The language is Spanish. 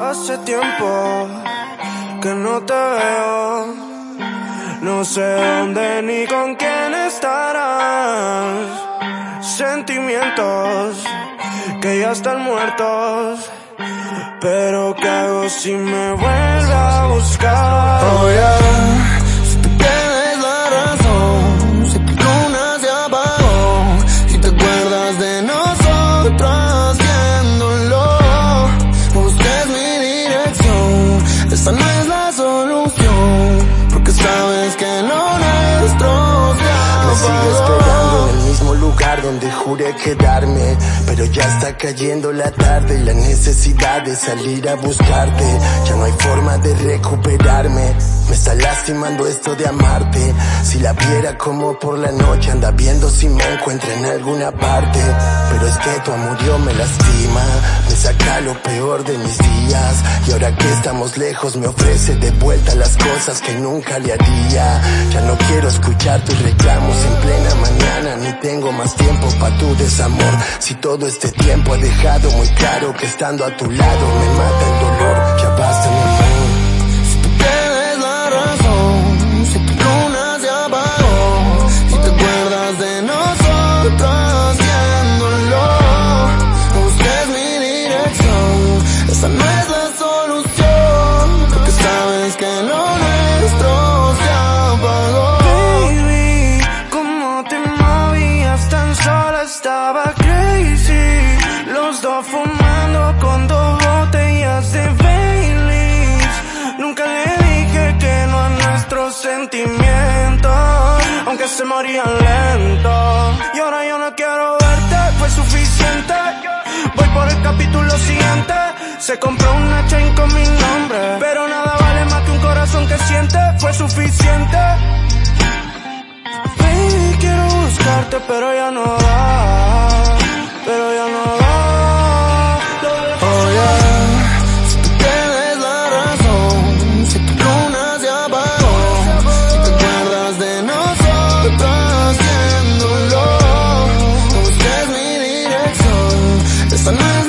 Hace tiempo que no te veo. No sé dónde ni con quién estarás. Sentimientos que ya están muertos. Pero ¿qué hago si me vuelve a buscar? Donde juré quedarme Pero ya está cayendo la tarde y la necesidad de salir a buscarte. Ya no hay forma de recuperarme Me está lastimando esto de amarte. Si la viera como por la noche anda viendo si me encuentra en alguna parte. Pero es que tu amorío me lastima. Me saca lo peor de mis días. Y ahora que estamos lejos me ofrece de vuelta las cosas que nunca le haría. Ya no quiero escuchar tus reclamos en plena mañana. Ni tengo más tiempo pa' tu desamor. Si todo este tiempo ha dejado muy claro que estando a tu lado me mata el dolor estaba crazy. Los dos fumando con dos botellas de Baileys. Nunca le dije que no a nuestros sentimientos, aunque se morían lento. Y ahora yo no quiero verte, fue suficiente. Voy por el capítulo siguiente. Se compró una chain con mi nombre, pero nada vale más que un corazón que siente. Fue suficiente. Baby, quiero buscarte, pero ya no. Listen.